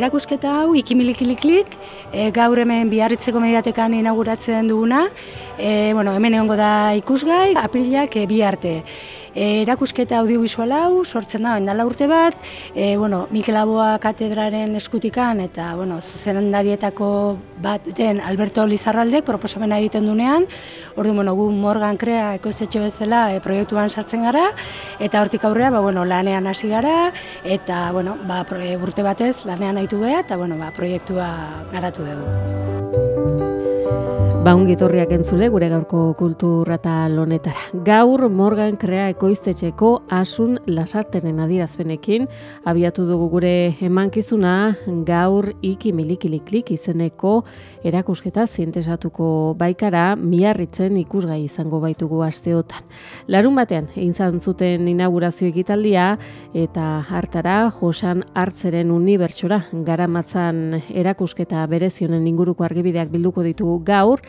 Erakusketa hau ikimilikiliklik, e, gaur hemen biarritzeko mediatekan inauguratzen duguna, e, bueno, hemen egongo da ikusgai, aprilak e, bi arte. E, erakusketa audiovisual hau sortzen da endala urte bat, e, bueno, Mikel Aboa katedraren eskutikan eta bueno, zuzendarietako bat den Alberto Lizarraldek proposamena egiten dunean, ordu bueno, gu Morgan Krea ekoiztetxe bezala e, proiektuan sartzen gara. Eta hortik aurrea ba, bueno, lanean hasi gara. Eta bueno, ba, urte batez lanean aitu gea eta bueno, ba, proiektua garatu dugu. Ba, ongi etorriak entzule gure gaurko kultura eta lonetara. Gaur Morgan Krea ekoiztetxeko asun lasartenen adirazpenekin abiatu dugu gure emankizuna gaur iki milikiliklik izeneko erakusketa zientesatuko baikara miarritzen ikusgai izango baitugu asteotan. Larun batean, egin zuten inaugurazio ekitaldia eta hartara Josan Hartzeren unibertsora garamatzan erakusketa berezionen inguruko argibideak bilduko ditugu gaur,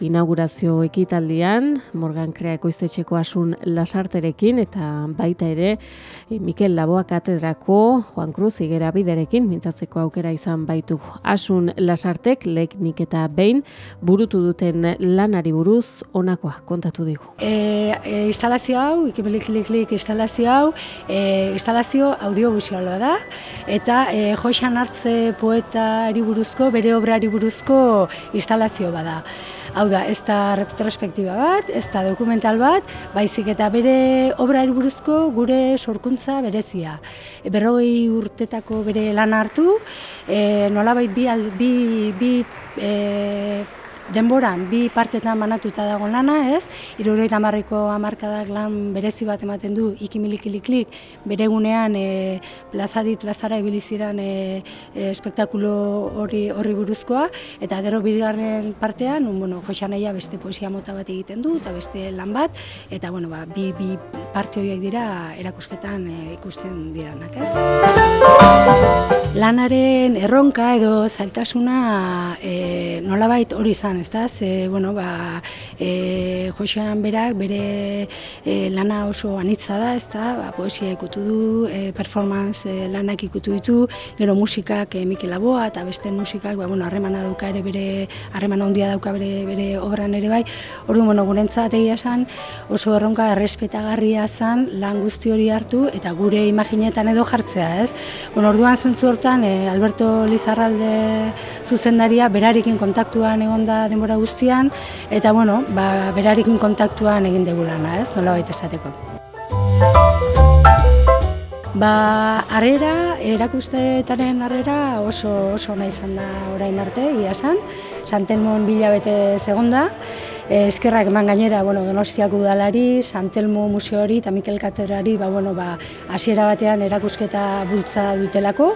inaugurazio ekitaldian, Morgan Krea ekoiztetxeko asun lasarterekin eta baita ere eh, Mikel Laboa katedrako Juan Cruz igera biderekin mintzatzeko aukera izan baitugu. Asun lasartek leknik eta behin burutu duten lanari buruz honakoa kontatu digu. E, e, instalazio hau, ikimilikliklik instalazio hau, e, instalazio audiovisuala da, eta e, Joxan Hartze poetari buruzko, bere obrari buruzko instalazio bada. Hau da, ez da retrospektiba bat, ez da dokumental bat, baizik eta bere obrari buruzko gure sorkuntza berezia. Berrogei urtetako bere lan hartu, e, nolabait bi, bi, bi e, denboran bi partetan banatuta dago lana, ez? Irurogeita hamarreko hamarkadak lan berezi bat ematen du ikimilikiliklik bere egunean e, plazadit plazara ibili ziren e, e, espektakulo hori horri buruzkoa eta gero bigarren partean, un, bueno, Joxanaia beste poesia mota bat egiten du eta beste lan bat eta bueno, ba, bi, bi parte horiek dira erakusketan e, ikusten diranak, ez? Lanaren erronka edo zailtasuna e, nolabait hori izan, ez da? Ze, bueno, ba, e, Josean berak bere e, lana oso anitza da, ez da? Ba, poesia ikutu du, e, performance e, lanak ikutu ditu, gero musikak e, Mikel Laboa eta beste musikak, ba, bueno, harremana dauka ere bere, harremana handia dauka bere, bere obran ere bai. Orduan, bueno, gurentzat egia esan oso erronka errespetagarria zen lan guzti hori hartu eta gure imaginetan edo jartzea, ez? Bueno, orduan zentzu hortan e, Alberto Lizarralde zuzendaria berarekin kontaktuan egonda denbora guztian eta bueno, ba, berarekin kontaktuan egin dugu lana, ez? Nolabait esateko. Ba, harrera, erakustetaren harrera oso oso ona izan da orain arte, ia esan. Santelmon bila bete segonda. Eh, eskerrak eman gainera, bueno, Donostiako udalari, Santelmo museori eta Mikel Katedrari, ba, bueno, ba, hasiera batean erakusketa bultza dutelako.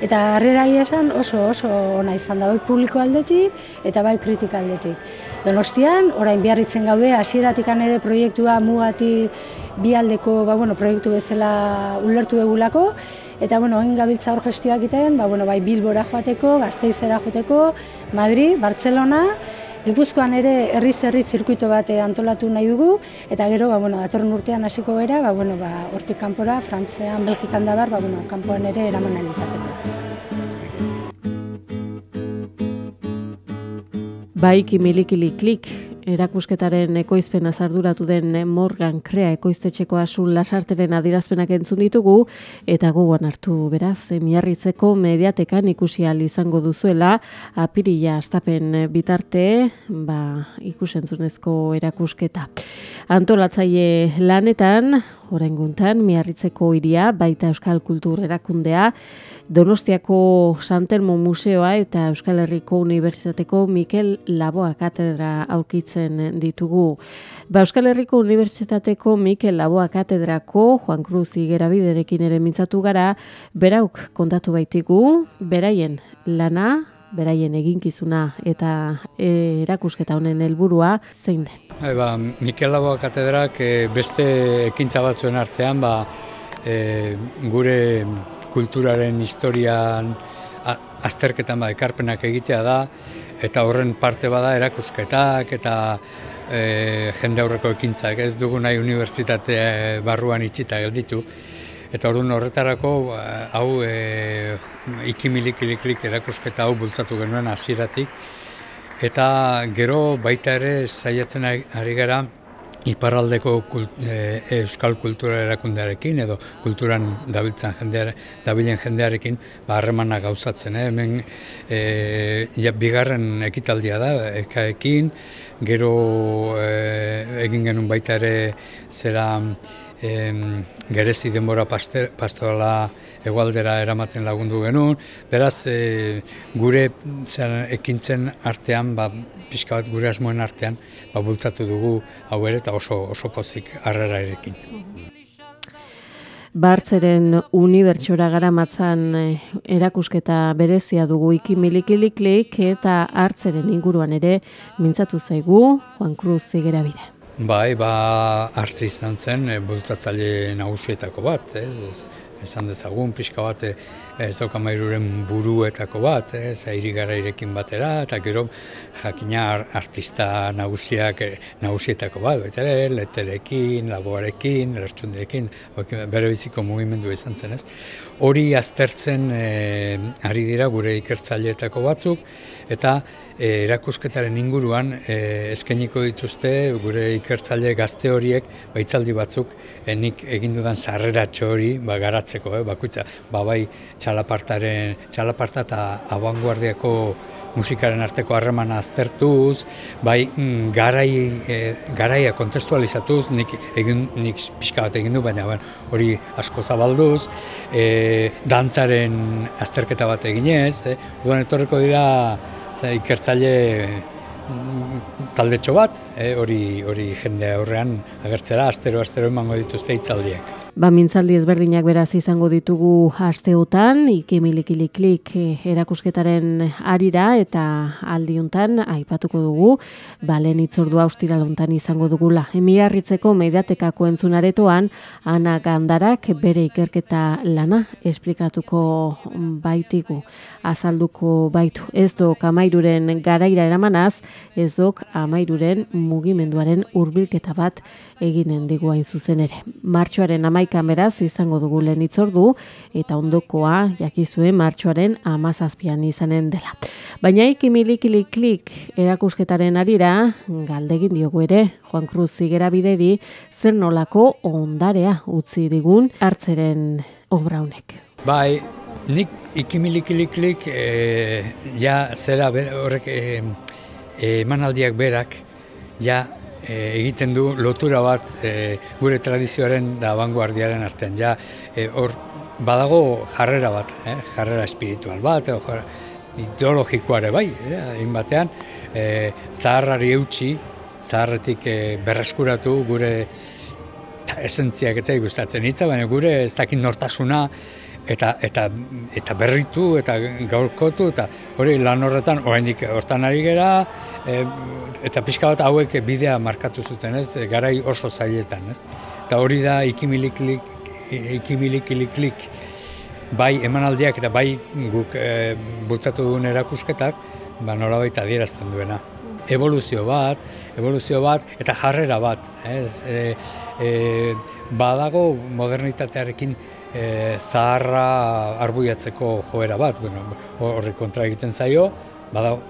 Eta harrera esan oso oso ona izan da, bai publiko aldetik eta bai kritika aldetik. Donostian, orain biarritzen gaude, hasieratik ere proiektua mugatik bi aldeko ba, bueno, proiektu bezala ulertu dugulako, eta bueno, hain gabiltza hor gestioak egiten, ba, bueno, bai Bilbora joateko, Gasteizera joateko, Madrid, Barcelona, Gipuzkoan ere herriz herri zirkuito bat eh, antolatu nahi dugu eta gero ba bueno datorren urtean hasiko gera ba bueno ba hortik kanpora Frantzian, Belgikan da bar ba bueno kanpoan ere eraman ahal izateko. Baiki milikili klik erakusketaren ekoizpena zarduratu den Morgan Krea ekoiztetxeko asun lasarteren adirazpenak entzun ditugu, eta gogoan hartu beraz, miarritzeko mediatekan ikusi izango duzuela, apirila astapen bitarte, ba, ikusentzunezko erakusketa. Antolatzaile lanetan, Horenguntan, miarritzeko iria, baita Euskal Kultur erakundea, Donostiako Santelmo Museoa eta Euskal Herriko Unibertsitateko Mikel Laboa Katedra aurkitzen ditugu. Ba, Euskal Herriko Unibertsitateko Mikel Laboa Katedrako Juan Cruz Igerabiderekin ere mintzatu gara, berauk kontatu baitigu, beraien lana, beraien eginkizuna eta e, erakusketa honen helburua zein den. Hai, ba, Mikel Laboa katedrak e, beste ekintza batzuen artean ba, e, gure kulturaren historian azterketan ba, ekarpenak egitea da eta horren parte bada erakusketak eta e, jende aurreko ekintzak ez dugu nahi unibertsitate barruan itxita gelditu. Eta orduan horretarako hau e, ikimilik iliklik erakusketa hau bultzatu genuen hasieratik eta gero baita ere saiatzen ari gara iparraldeko e, euskal kultura erakundearekin edo kulturan dabiltzen jendeare, dabilen jendearekin ba harremana gauzatzen eh? hemen e, ja, bigarren ekitaldia da ekaekin gero e, egin genuen baita ere zera em, gerezi denbora paster, pastorala egualdera eramaten lagundu genuen. Beraz, e, gure zer, ekintzen artean, ba, pixka bat gure asmoen artean, ba, bultzatu dugu hau ere eta oso, oso pozik harrera erekin. Bartzeren unibertsora garamatzan eh, erakusketa berezia dugu ikimilikiliklik eta hartzeren inguruan ere mintzatu zaigu Juan Cruz zigera bide. Bai, ba, hartzi izan zen, e, bultzatzaile nagusietako bat, ez, esan dezagun, pixka bat, e, ez dokamairuren buruetako bat, ez, airi gara irekin batera, eta gero jakina artista nagusiak e, nagusietako bat, baita ere, letterekin, laboarekin, lertxunderekin, bere biziko mugimendu izan zen, ez. Hori aztertzen e, ari dira gure ikertzaileetako batzuk, eta e, erakusketaren inguruan e, eskainiko dituzte gure ikertzaile gazte horiek baitzaldi batzuk e, nik egin dudan sarreratxo hori ba, garatzeko, eh, bakuitza, ba, bai txalapartaren, txalaparta eta abanguardiako musikaren arteko harremana aztertuz, bai mm, garai, e, garaia kontestualizatuz, nik, egin, nik pixka bat egin du, baina hori asko zabalduz, e, dantzaren azterketa bat eginez, e, duan etorreko dira Zer, ikertzaile mm, taldetxo bat, eh, hori hori jende aurrean agertzera astero astero emango dituzte hitzaldiak. Ba, mintzaldi ezberdinak beraz izango ditugu asteotan, ikimilikiliklik eh, erakusketaren arira eta aldiuntan aipatuko dugu, ba, lehen itzordu austiralontan izango dugula. Emiarritzeko mediatekako entzunaretoan, ana gandarak bere ikerketa lana esplikatuko baitigu, azalduko baitu. Ez do kamairuren garaira eramanaz, ez dok amairuren mugimenduaren hurbilketa bat eginen diguain zuzen ere. Martxoaren amaik hamaika izango dugu lehen itzordu eta ondokoa jakizue martxoaren amazazpian izanen dela. Baina ikimilikiliklik erakusketaren arira, galdegin diogu ere, Juan Cruz zigera bideri, zer nolako ondarea utzi digun hartzeren obra honek. Bai, nik ikimilikiliklik e, ja zera horrek e, emanaldiak berak, ja e, egiten du lotura bat e, gure tradizioaren da vanguardiaren artean. Ja, e, badago jarrera bat, eh? jarrera espiritual bat, edo jarrera ideologikoare bai, eh? batean, e, zaharrari eutxi, zaharretik e, berreskuratu gure esentziak etzai gustatzen hitza, baina gure ez dakit nortasuna, eta, eta, eta berritu eta gaurkotu eta hori lan horretan oraindik hortan ari gera e, eta pixka bat hauek bidea markatu zuten ez? Garai oso zailetan ez? Eta hori da ikimiliklik ikimiliklik bai emanaldiak eta bai guk e, bultzatu duen erakusketak ba nolabait adierazten duena. Evoluzio bat, evoluzio bat eta jarrera bat, ez? E, e, badago modernitatearekin e, zaharra arbuiatzeko joera bat, bueno, horri kontra egiten zaio, badago,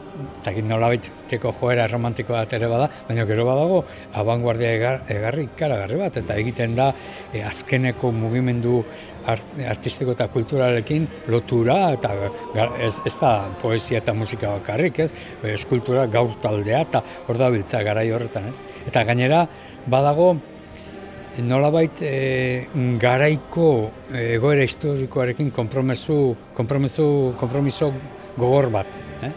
eta nolabait txeko joera romantikoa bat ere bada, baina gero badago abanguardia egar, egarri ikaragarri bat, eta egiten da e, azkeneko mugimendu art, artistiko eta kulturalekin lotura, eta ez, ez da poesia eta musika bakarrik, ez? Eskultura gaur taldea, eta hor da biltza garai horretan, ez? Eta gainera badago nolabait e, garaiko e, egoera historikoarekin konpromesu, konpromesu, konpromiso gogor bat, eh?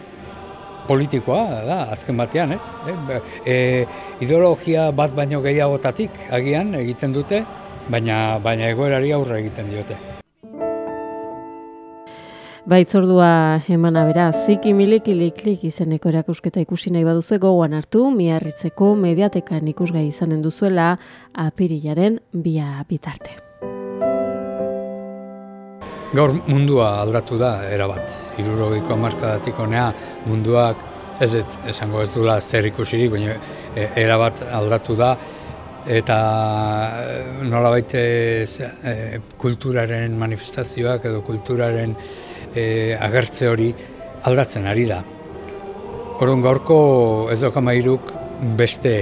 politikoa da, azken batean, ez? E, e, ideologia bat baino gehiagotatik agian egiten dute, baina, baina egoerari aurre egiten diote. Baitzordua emana bera, ziki miliki liklik izeneko erakusketa ikusi nahi baduzu gogoan hartu, miarritzeko mediatekan ikusgai izanen duzuela apirilaren bia bitarte. Gaur mundua aldatu da, erabat. Irurogeiko hamarkadatik honea munduak, ez et, esango ez dula zer ikusirik, baina e, erabat aldatu da, eta e, nolabait e, e, kulturaren manifestazioak edo kulturaren e, agertze hori aldatzen ari da. Orduan gaurko ez dokamairu beste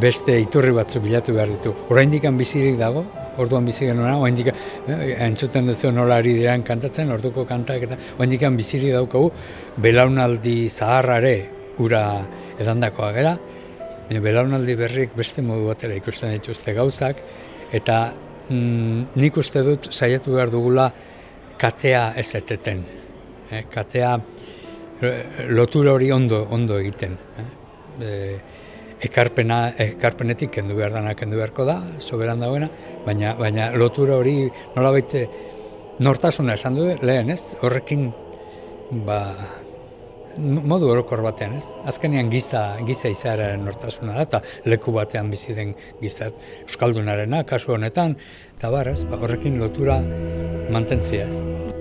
beste iturri batzu bilatu behar ditu. Oraindik bizirik dago, orduan bizi genuena, oraindik eh, entzuten duzu nola ari diran kantatzen, orduko kantak eta oraindik bizirik daukagu belaunaldi zaharrare ura edandakoa gera, baina belaunaldi berrik beste modu batera ikusten dituzte gauzak, eta mm, nik uste dut saiatu behar dugula katea ez eteten. Eh, katea eh, lotura hori ondo ondo egiten. Eh? E, ekarpena, ekarpenetik kendu behar dana kendu beharko da, soberan dagoena, baina, baina lotura hori nolabait nortasuna esan du lehen, ez? Horrekin ba, modu orokor batean, ez? Azkenean giza, giza izaeraren nortasuna da, eta leku batean bizi den giza euskaldunarena, kasu honetan, eta bar, ez? Ba, horrekin lotura mantentzia, ez?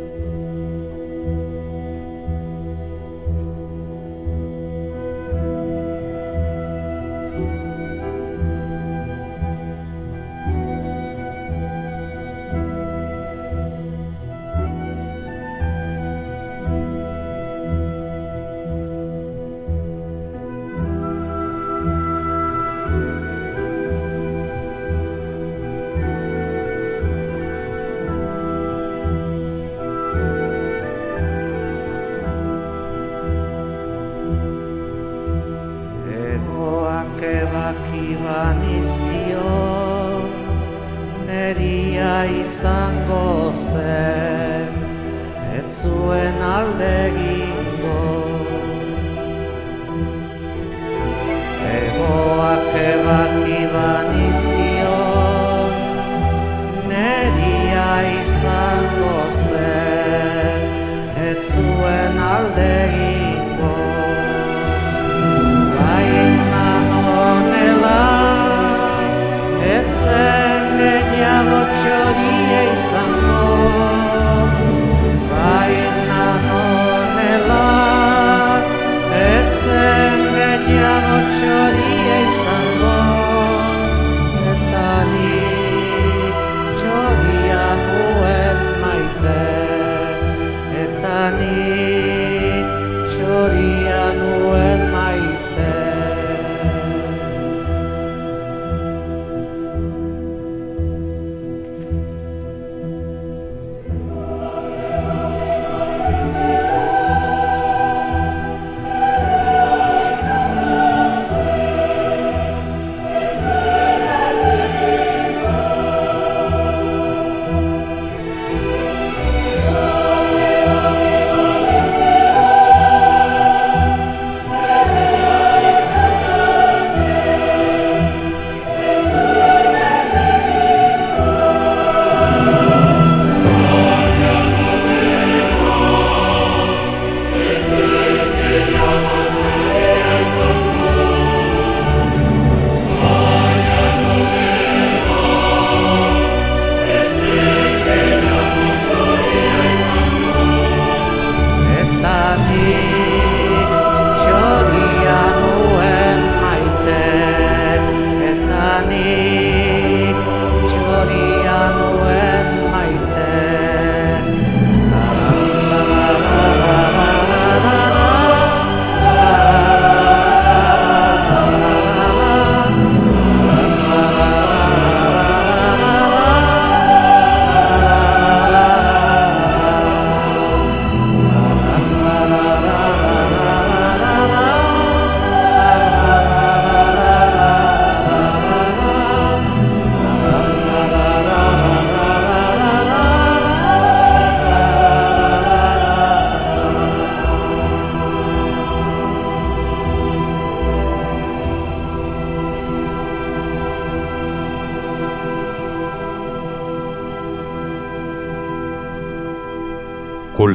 Egoak ebaki banizkio Neria izango zen Ez zuen alde egingo. Egoak ebaki banizkio Neria izango zen Ez zuen alde egingo there.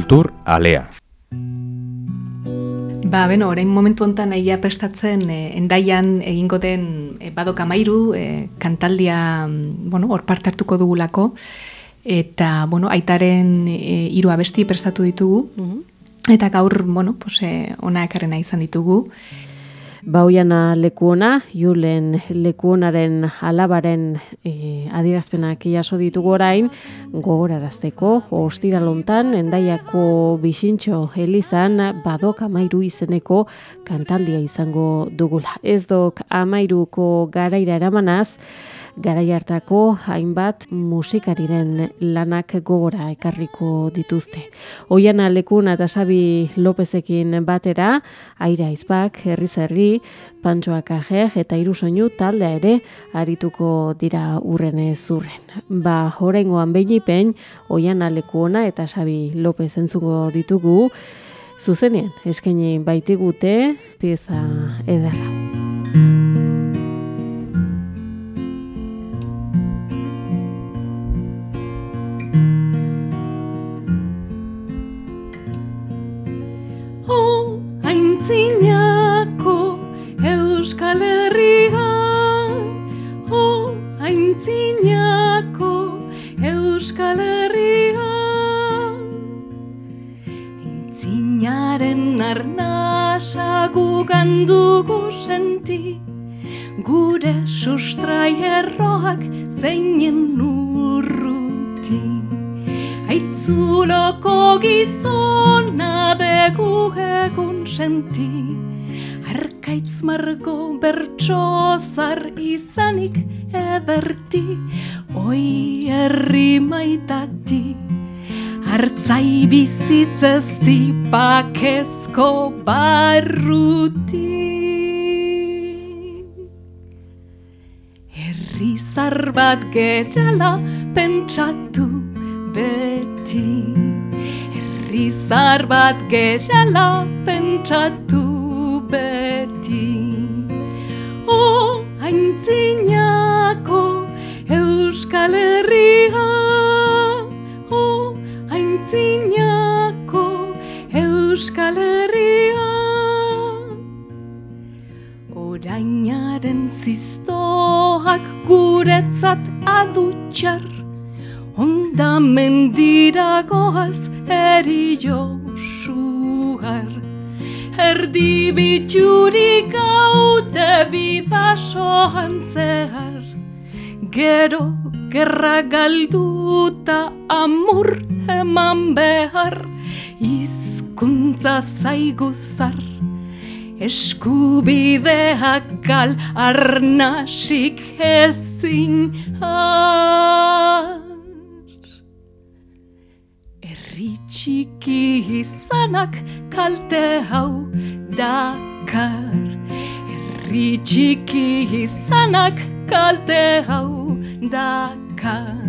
Kultur alea. Ba, beno, orain momentu hontan aia prestatzen e, endaian egingo den e, badok amairu e, kantaldia, mm, bueno, hor parte hartuko dugulako, eta, bueno, aitaren e, hiru abesti prestatu ditugu, eta gaur, bueno, pues, e, ona ekarrena izan ditugu. Bauiana lekuona, Julen lekuonaren alabaren e, adirazpenak jaso ditugu orain, gogorarazteko, ostiralontan, endaiako bisintxo elizan, badok amairu izeneko kantaldia izango dugula. Ez dok amairuko garaira eramanaz, garai hartako hainbat musikariren lanak gogora ekarriko dituzte. Oiana Lekuna eta Sabi Lopezekin batera, Aira Izbak, Herriz Herri, Pantsoak Ajer eta Hiru Soinu taldea ere arituko dira urren zurren. Ba, oraingoan beinipen Oiana Lekuna eta Sabi Lopez entzuko ditugu, zuzenean eskaini baitigute pieza ederra. Senti. Arkaitz margo bertxozar izanik ederti Oi herri maitati. Artzai bizitzez dipakezko barruti. Herrizar bat gerala pentsatu beti Herrizar bat gerala pentsatu beti. O aintzinako Euskal Herria. O aintzinako Euskal Herria. Orainaren ziztoak guretzat adutxar Onda mendira goaz eri josugar Erdi bitxurik gaude bidasoan zegar Gero gerra galduta amur eman behar Izkuntza zaiguzar Eskubideak gal arnasik ezin har Herri txiki izanak kalte hau dakar. Herri txiki izanak kalte hau dakar.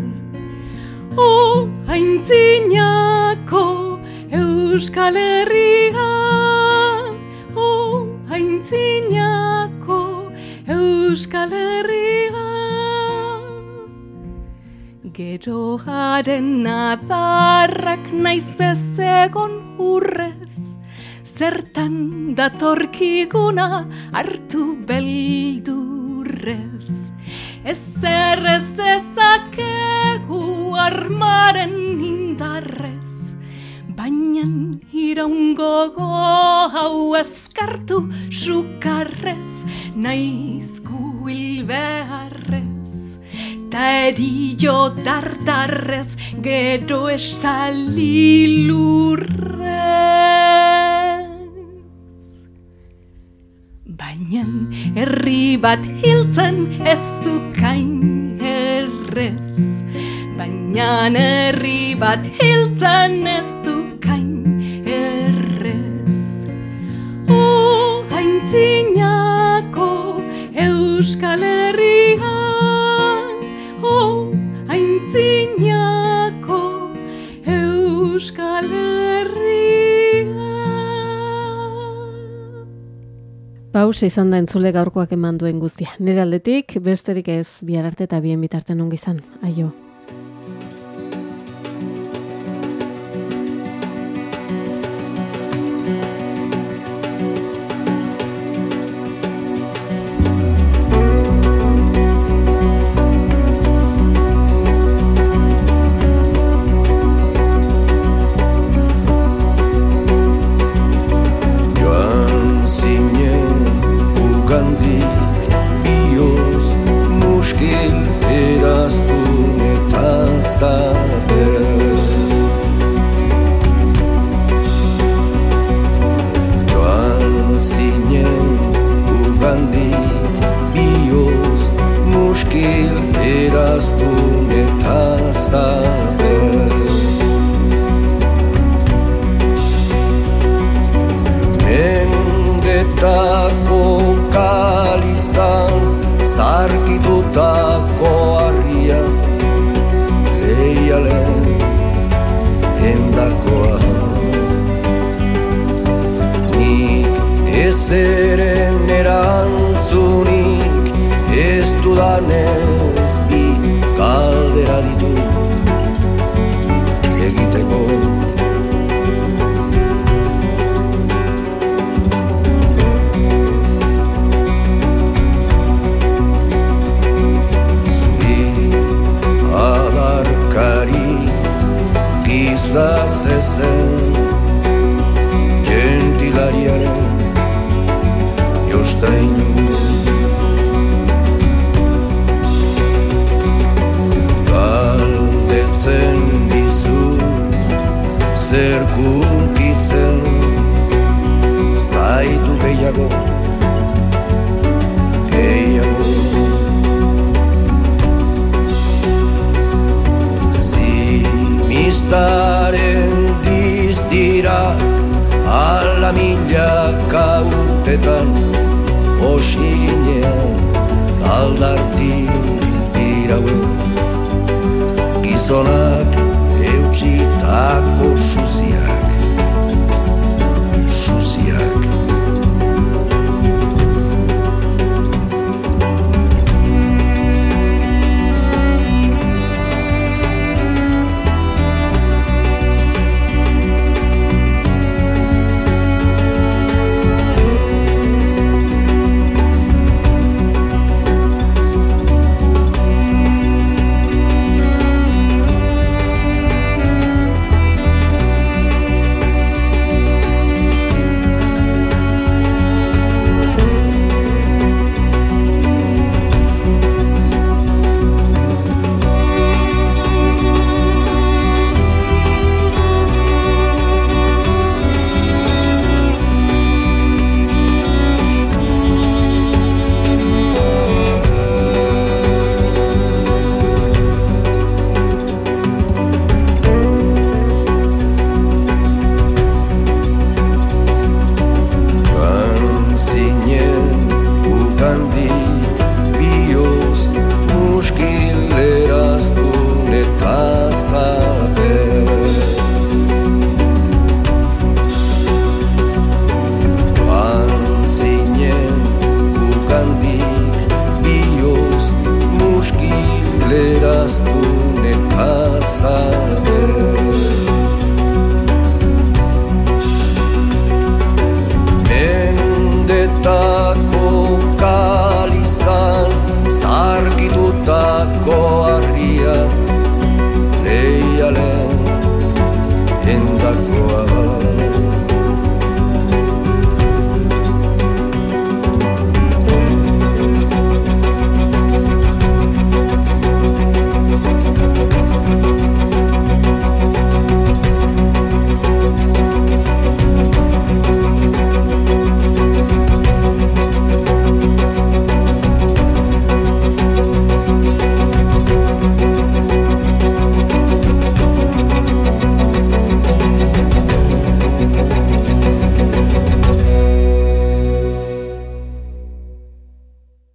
O aintzinako Euskal Herria. O aintzinako Euskal Herria Gero jaren adarrak naiz ez egon urrez. Zertan datorkiguna hartu beldurrez. Ez dezakegu armaren indarrez. Baina iraungo hau eskartu sukarrez. Naiz guil beharrez Ta erillo dardarrez gero estali lurrez Baina herri bat hiltzen ez zukain errez. Baina herri bat hiltzen ez Paus izan da entzule gaurkoak eman duen guztia. Nire aldetik, besterik ez bihar arte eta bien bitarten ongi izan. Aio. Ezen gentilariaren jostainu galdetzen dizut zer kunkitzen zaitu gehiago gehiago. Zimistaren ala milaka urtetan Osinean aldarti dirauen Gizonak eutxitako suziak